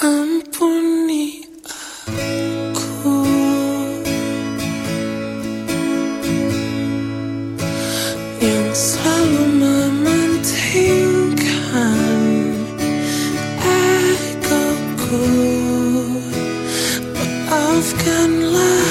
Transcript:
Ampuni aku. Yang selalu mementingkan Egoku. Maafkanlah